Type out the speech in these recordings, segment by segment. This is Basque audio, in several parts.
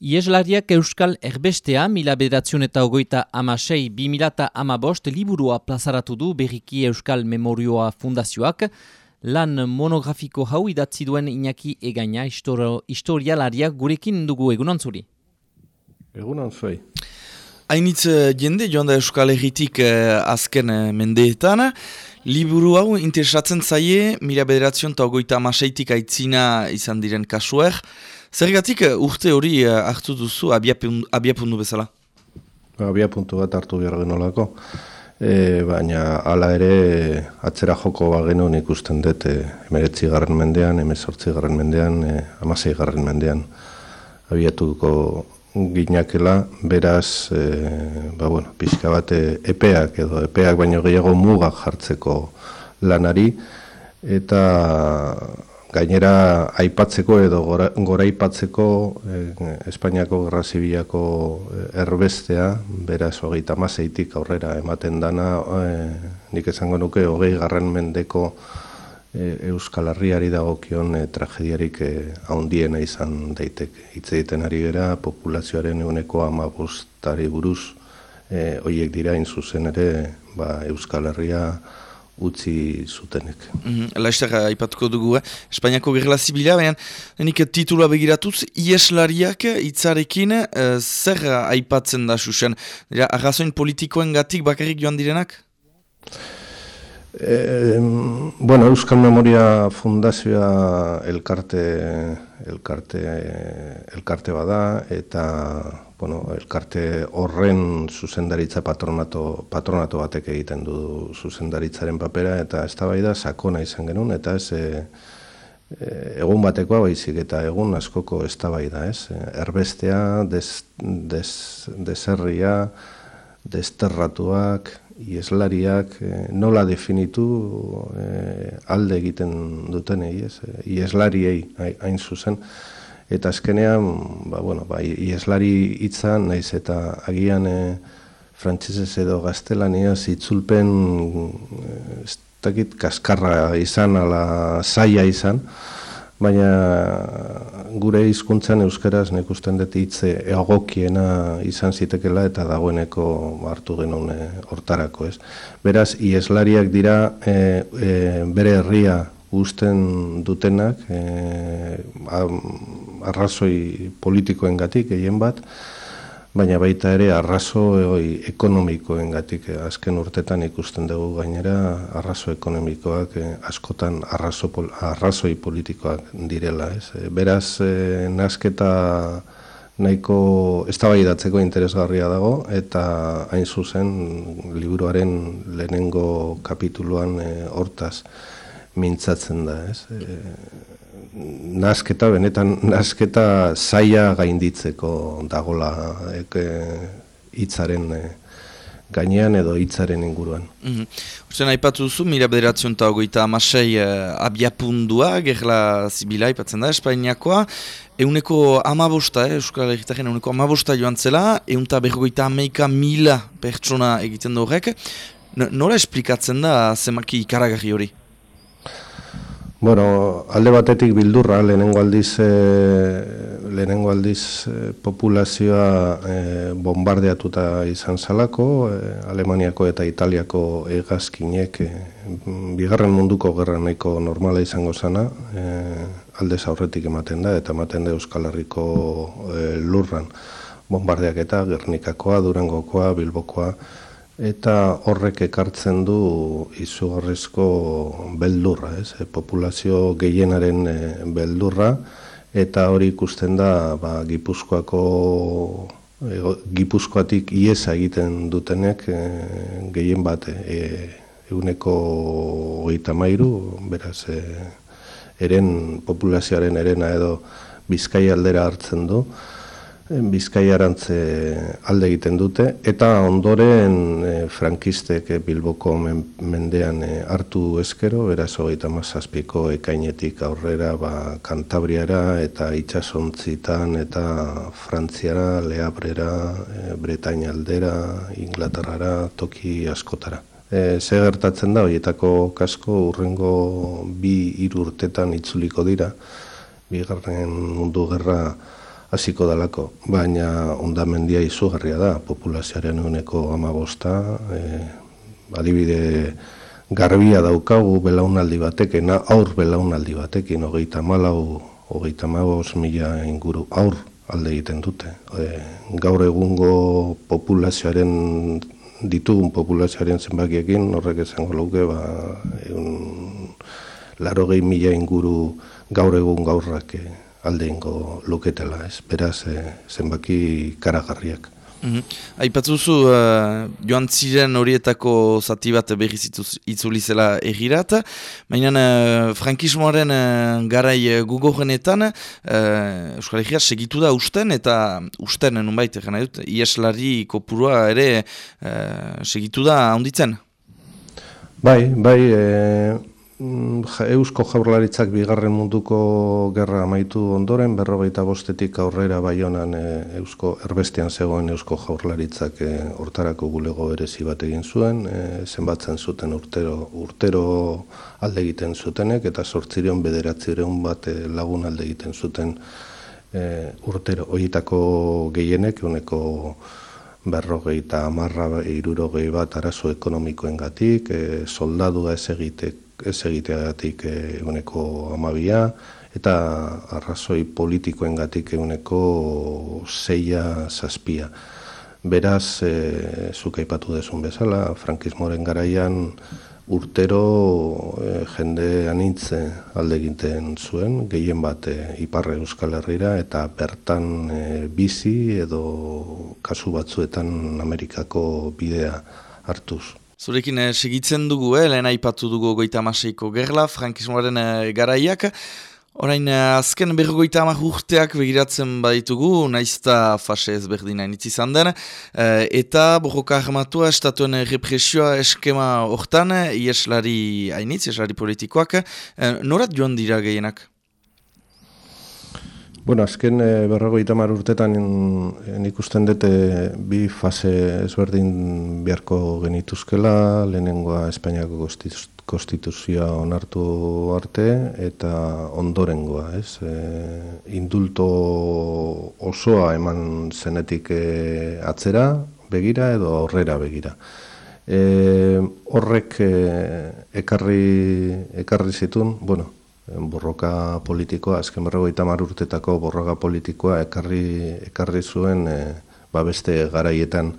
Ieslariak Euskal Erbestea, mila bederatzen eta ogoita amasei, bi milata amabost, liburua plazaratu du berriki Euskal Memorioa Fundazioak, lan monografiko hau idatzi duen Iñaki Egaina historialariak gurekin dugu egunon zuri. Egunon zuei. Hainitz eh, jende joan da Euskal Herritik eh, azken eh, mendeetan, liburu hau interesatzen zaie, mila bederatzen eta ogoita amaseitik aitzina izan diren kasuer, Zergatik eh, urte hori uh, hartu duzu abiapundu bezala? Abiapuntu bat hartu behar genolako. E, baina hala ere atzera joko bagenuen ikusten dut e, emeretzi garren mendean, emezortzi garren mendean, e, amasei garren mendean abiatuko ginakela, beraz, e, ba bueno, pixka bat epeak edo epeak baino gehiago mugak jartzeko lanari, eta gainera aipatzeko edo gora, gora aipatzeko eh, Espainiako Gerra Zibilako eh, erbestea, beraz hogeita mazeitik aurrera ematen dana, eh, nik esango nuke hogei garren mendeko Euskal Herriari dagokion e, tragediarik haundiena izan daiteke. Hitz egiten ari gera, populazioaren eguneko amabustari buruz, e, oiek dira zuzen ere ba, Euskal Herria, utzi zutenek. Mm -hmm. Laiztara aipatuko dugu, eh? Espainiako gerla zibila, baina nik titula begiratuz, ieslariak itzarekin uh, zer aipatzen da susen? Arrazoin politikoen gatik bakarrik joan direnak? E, bueno, Euskal Memoria Fundazioa elkarte, elkarte, elkarte bada, eta bueno, elkarte horren zuzendaritza patronato, patronato batek egiten du zuzendaritzaren papera, eta ez da sakona izan genuen, eta ez e, egun batekoa baizik, eta egun askoko ez da ez? Erbestea, des, des, deserria, desterratuak, ieslariak e, nola definitu e, alde egiten dutenei, ez? Ieslariei hain zuzen. Eta azkenean, ba, bueno, ba, ieslari hitza naiz eta agian e, frantsesez edo gaztelania zitzulpen e, ez dakit kaskarra izan, ala zaila izan, baina gure hizkuntzan euskaraz nik usten dut hitze egokiena izan zitekela eta dagoeneko hartu genuen e, hortarako, ez. Beraz, ieslariak dira e, e, bere herria usten dutenak e, arrazoi politikoen gatik egin bat, baina baita ere arrazoi ekonomikoen gatik azken urtetan ikusten dugu gainera arrazo ekonomikoak eh, askotan arrazo, arrazoi politikoak direla. Ez? Eh, beraz, eh, nazketa nahiko eztabaidatzeko interesgarria dago eta hain zuzen liburuaren lehenengo kapituluan hortaz mintzatzen da. Ez? Nasketa, benetan nasketa zaia gainditzeko dagola hitzaren e, gainean edo hitzaren inguruan. Mm -hmm. Usten aipatu duzu, mila bederatzen eta ogoita amasei uh, abiapundua, gerla zibila aipatzen da, Espainiakoa, euneko amabosta, eh, Euskal Herritaren euneko amabosta joan zela, eunta berrogoita ameika mila pertsona egiten da horrek, Nora esplikatzen da zemaki ikaragarri hori? Bueno, alde batetik bildurra, lehenengo aldiz, e, lehenengo aldiz e, populazioa e, bombardeatuta izan zalako, Alemaniako eta Italiako egazkinek, e, bigarren munduko gerra nahiko normala izango zana, e, alde zaurretik ematen da, eta ematen da Euskal Herriko e, lurran. Bombardeak eta Gernikakoa, Durangokoa, Bilbokoa, eta horrek ekartzen du izugarrizko beldurra, ez? E, populazio gehienaren e, beldurra, eta hori ikusten da ba, Gipuzkoako e, Gipuzkoatik iesa egiten dutenek e, gehien bat e, eguneko hogeita mairu, beraz, e, eren populazioaren erena edo Bizkai aldera hartzen du, Bizkaiarantze alde egiten dute eta ondoren e, frankistek e, Bilboko mendean e, hartu eskero, beraz hogeita mazazpiko ekainetik aurrera ba, Kantabriara eta itxasontzitan eta Frantziara, Leabrera, e, Bretaina aldera, Inglaterrara, toki askotara. E, ze gertatzen da, horietako kasko urrengo bi irurtetan itzuliko dira, bigarren mundu gerra hasiko dalako, baina ondamendia izugarria da, populazioaren uneko amabosta, e, adibide garbia daukagu belaunaldi batekin, aur belaunaldi batekin, hogeita malau, hogeita maus mila inguru aur alde egiten dute. E, gaur egungo populazioaren, ditugun populazioaren zenbakiekin, horrek esango luke, ba, egun, laro gehi mila inguru gaur egun gaurrak eh, alde ingo luketela, ez, beraz, e, zenbaki karagarriak. Mm Aipatzuzu, uh, joan ziren horietako zati bat berriz itzuli zela egirat, baina uh, frankismoaren uh, garai gugo genetan, uh, Euskal Herria segitu da usten, eta usten, nunbait, gana dut, ieslari kopurua ere uh, segitu da onditzen? Bai, bai, Mm, Eusko jaurlaritzak bigarren munduko gerra amaitu ondoren, berrogeita bostetik aurrera baionan e, Eusko erbestean zegoen Eusko jaurlaritzak e, hortarako bulego berezi bat egin zuen, e, zenbatzen zuten urtero, urtero alde egiten zutenek, eta sortzirion bederatzireun bat lagun alde egiten zuten urtero. Horietako gehienek, uneko berrogeita amarra irurogei bat arazo ekonomikoen gatik, e, soldadua ez egitek ez egiteagatik eguneko amabia, eta arrazoi politikoen gatik eguneko zeia zazpia. Beraz, e, zuk aipatu dezun bezala, frankismoren garaian urtero e, jende anitze alde egiten zuen, gehien bat e, Iparre Euskal Herrira, eta bertan e, bizi edo kasu batzuetan Amerikako bidea hartuz. Zurekin eh, segitzen dugu, eh, lehen aipatu dugu goita amaseiko gerla, frankismoaren eh, garaiak. Orain, eh, azken berrogoita amak urteak begiratzen baditugu, naizta fase ezberdina initzi izan den, eh, eta borroka armatua estatuen represioa eskema hortan, ieslari hainitz, ieslari politikoak, eh, norat joan dira gehienak? Bueno, azken e, berrogeita mar urtetan nik usten dute bi fase ezberdin beharko genituzkela, lehenengoa Espainiako konstituzioa onartu arte eta ondorengoa, ez? E, indulto osoa eman zenetik e, atzera begira edo aurrera begira. E, horrek e, ekarri, ekarri zitun, bueno, borroka politikoa, azken berrogeita urtetako borroka politikoa ekarri, ekarri zuen e, ba beste garaietan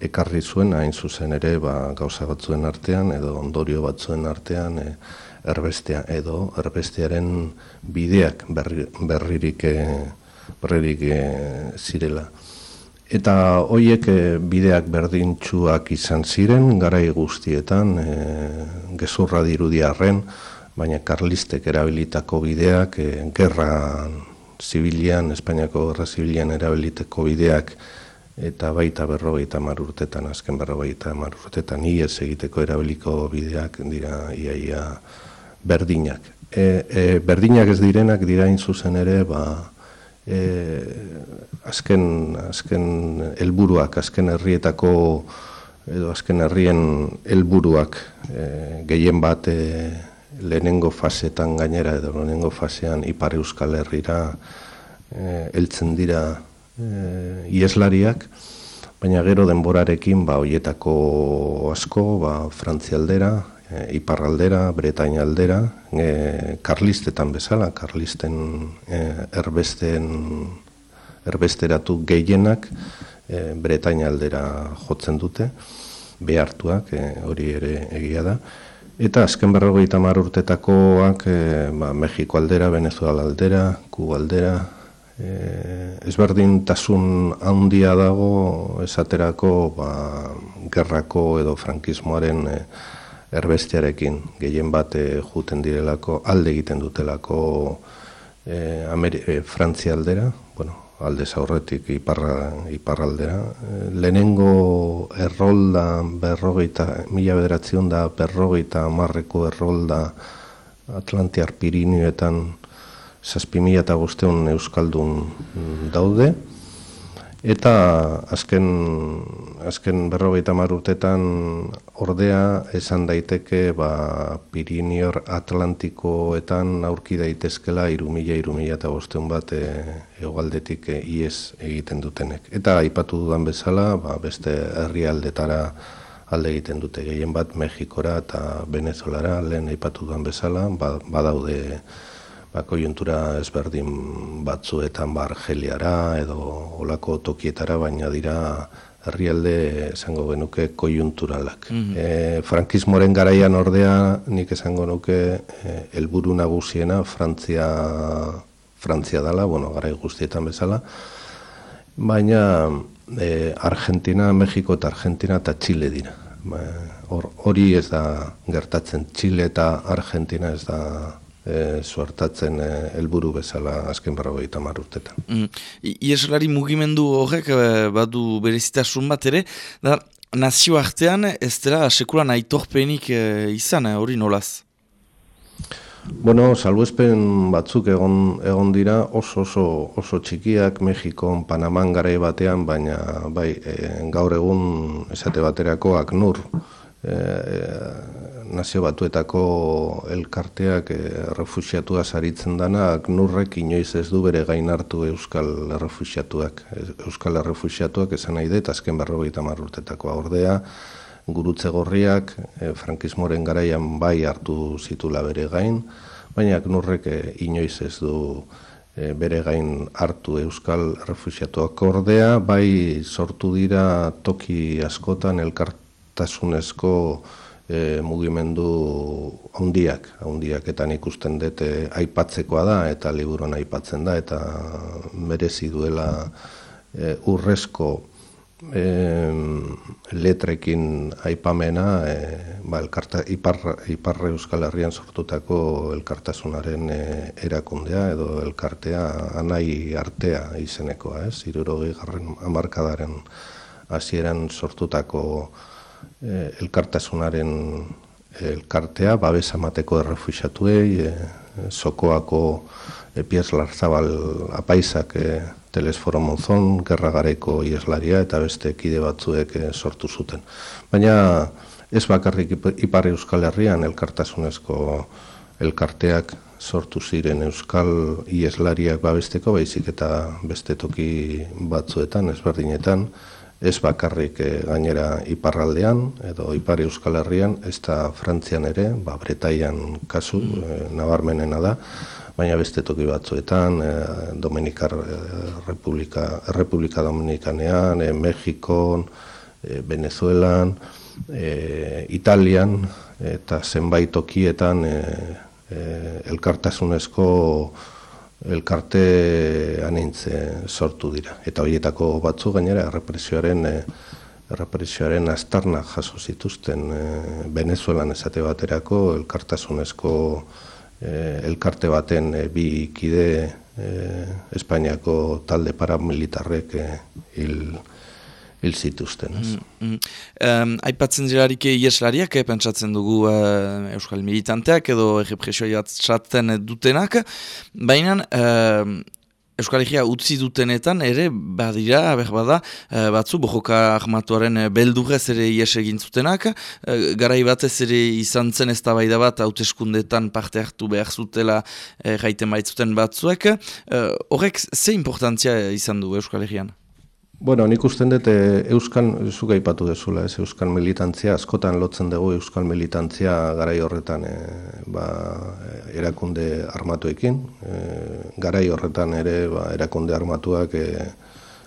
ekarri zuen hain zuzen ere ba, gauza batzuen artean edo ondorio batzuen artean e, erbestea edo erbestearen bideak berri, berririk, e, berririk e, zirela. Eta hoiek bideak berdintsuak izan ziren garai guztietan e, gezurra dirudiarren, baina karlistek erabilitako bideak, e, gerra zibilian, Espainiako gerra zibilian erabiliteko bideak, eta baita berrogeita marurtetan, azken berrogeita marurtetan, iez egiteko erabiliko bideak, dira iaia berdinak. E, e, berdinak ez direnak dira zuzen ere, ba, e, azken, azken helburuak, azken herrietako, edo azken herrien helburuak e, gehien bat e, lehenengo fasetan gainera edo lehenengo fasean Ipar Euskal Herrira e, heltzen dira e, ieslariak, baina gero denborarekin ba hoietako asko ba Frantzialdera, e, Iparraldera, Bretaña aldera, e, Karlistetan bezala, Karlisten e, erbesten erbesteratu gehienak e, Bretaña aldera jotzen dute behartuak, e, hori ere egia da. Eta azken berrogeita mar urtetakoak e, ba, Mexiko aldera, Venezuela aldera, Kuba aldera, e, ezberdintasun handia dago esaterako ba, gerrako edo frankismoaren e, erbestiarekin. Gehien bat e, juten direlako, alde egiten dutelako e, Ameri e, Frantzia aldera, alde zaurretik iparra, iparraldera. Lehenengo errolda berrogeita, mila bederatzion da berrogeita marreko errolda Atlantiar Pirinioetan zazpi mila eta guzteun Euskaldun daude. Eta azken, azken berrogeita urtetan ordea esan daiteke ba, Pirinior Atlantikoetan aurki daitezkela irumila, irumila eta bosteun bat e, egoaldetik e, ies egiten dutenek. Eta aipatu dudan bezala, ba, beste herrialdetara alde egiten dute gehien bat Mexikora eta Venezuelara lehen aipatu dudan bezala, ba, badaude ba, kojuntura ezberdin batzuetan bar Argeliara edo olako tokietara, baina dira herrialde esango genuke kojunturalak. Mm -hmm. frankismoren garaian ordea nik esango nuke e, helburu nagusiena Frantzia Frantzia dala, bueno, garai guztietan bezala, baina e, Argentina, Mexiko eta Argentina eta Chile dira. Ba, hori ez da gertatzen, Chile eta Argentina ez da e, suertatzen e, helburu bezala azken berrogeita marrutetan. Mm. Ieslari mugimendu horrek e, badu berezitasun bat ere, da nazio artean ez dela sekulan aitorpenik e, izan e, hori nolaz? Bueno, salbuespen batzuk egon, egon dira oso oso oso txikiak Mexikon, Panaman garai batean, baina bai, gaur egun esate baterako aknur. E, nazio batuetako elkarteak e, refusiatua saritzen danak nurrek inoiz ez du bere gain hartu euskal refusiatuak. Euskal refusiatuak esan nahi dut azken berrogeita marrurtetako ordea, gurutze gorriak e, frankismoren garaian bai hartu zitula bere gain, baina nurrek e, inoiz ez du e, bere gain hartu euskal refusiatuak ordea, bai sortu dira toki askotan elkartasunezko e, mugimendu handiak, handiak eta ikusten dut e, aipatzekoa da eta liburuan aipatzen da eta merezi duela e, urrezko e, letrekin aipamena e, ba, elkarta, ipar, iparre euskal herrian sortutako elkartasunaren e, erakundea edo elkartea anai artea izenekoa, ez? Irurogi garren amarkadaren hasieran sortutako e, elkartasunaren eh, elkartea, babes amateko errefuxatuei, e, sokoako e, Piers Larzabal apaisak e, telesforo monzon, gerra garaiko ieslaria eta beste kide batzuek e, sortu zuten. Baina ez bakarrik Iparri Euskal Herrian elkartasunezko elkarteak sortu ziren Euskal ieslariak babesteko, baizik eta beste toki batzuetan, ezberdinetan, ez bakarrik e, gainera iparraldean edo ipar euskal herrian, ez da frantzian ere, ba, bretaian kasu, e, nabarmenena da, baina beste toki batzuetan, e, Dominikar e, Republika, Republika Dominikanean, e, Mexikon, e, Venezuelan, e, Italian, eta zenbait tokietan e, elkartasunezko elkarte anintze sortu dira. Eta horietako batzu gainera errepresioaren e, errepresioaren astarna jaso zituzten e, Venezuelan esate baterako elkartasunezko e, elkarte baten bi kide e, Espainiako talde paramilitarrek e, hil, hil zituzten. Mm, mm. aipatzen zirarik ieslariak, eh, pentsatzen dugu uh, Euskal Militanteak edo errepresioa txatzen dutenak, baina Euskal Herria utzi dutenetan ere badira, berbada, uh, batzu bojoka ahmatuaren beldurrez ere ies egin zutenak, uh, garai batez ere izan zen ez bat hauteskundetan parte hartu behar zutela uh, gaiten baitzuten batzuek. Horrek ze importantzia izan du Euskal Herrian? Bueno, nik usten dut eh, Euskan, zuga ipatu dezula, ez Euskal militantzia, askotan lotzen dugu Euskal militantzia garai horretan e, ba, erakunde armatuekin. E, garai horretan ere ba, erakunde armatuak e,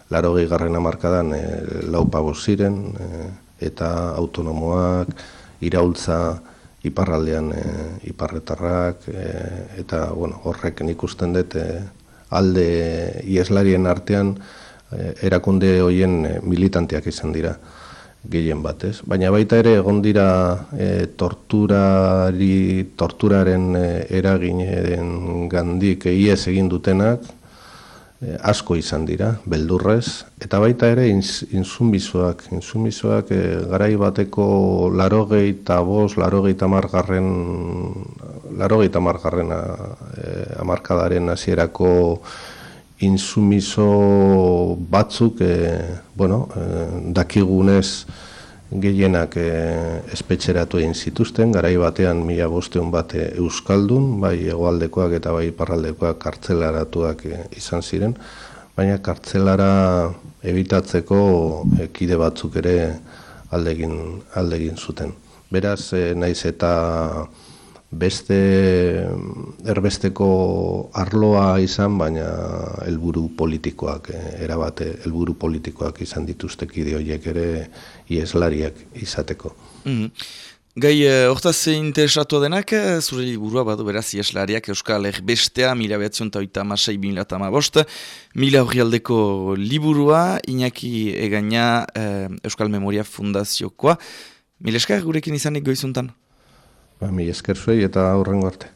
laro garren amarkadan e, ziren, eta autonomoak, iraultza, iparraldean e, iparretarrak, eta bueno, horrek nik usten dut alde ieslarien artean, erakunde hoien eh, militanteak izan dira gehien batez. Baina baita ere egon dira e, torturari, torturaren e, eraginen gandik ies egin dutenak asko izan dira, beldurrez, eta baita ere insumizoak, insumizoak e, garai bateko larogei eta bos, larogei tamargarren, larogei tamargarren e, amarkadaren hasierako insumiso batzuk, e, bueno, e, dakigunez gehienak e, espetxeratu egin zituzten, garai batean mila bosteun bate euskaldun, bai egoaldekoak eta bai parraldekoak kartzelaratuak izan ziren, baina kartzelara ebitatzeko ekide batzuk ere aldegin, aldegin zuten. Beraz, e, naiz eta beste erbesteko arloa izan, baina helburu politikoak, eh, erabate helburu politikoak izan dituzte kide horiek ere ieslariak izateko. Mm Gai, eh, hortaz interesatu denak, eh, zure liburua badu beraz ieslariak Euskal Erbestea, mila behatzion eta oita amasei mila eta amabost, mila hori aldeko liburua, Iñaki egaina eh, Euskal Memoria Fundaziokoa. Mila esker gurekin izanik goizuntan? Ba, mi esker zuei eta aurrengo arte.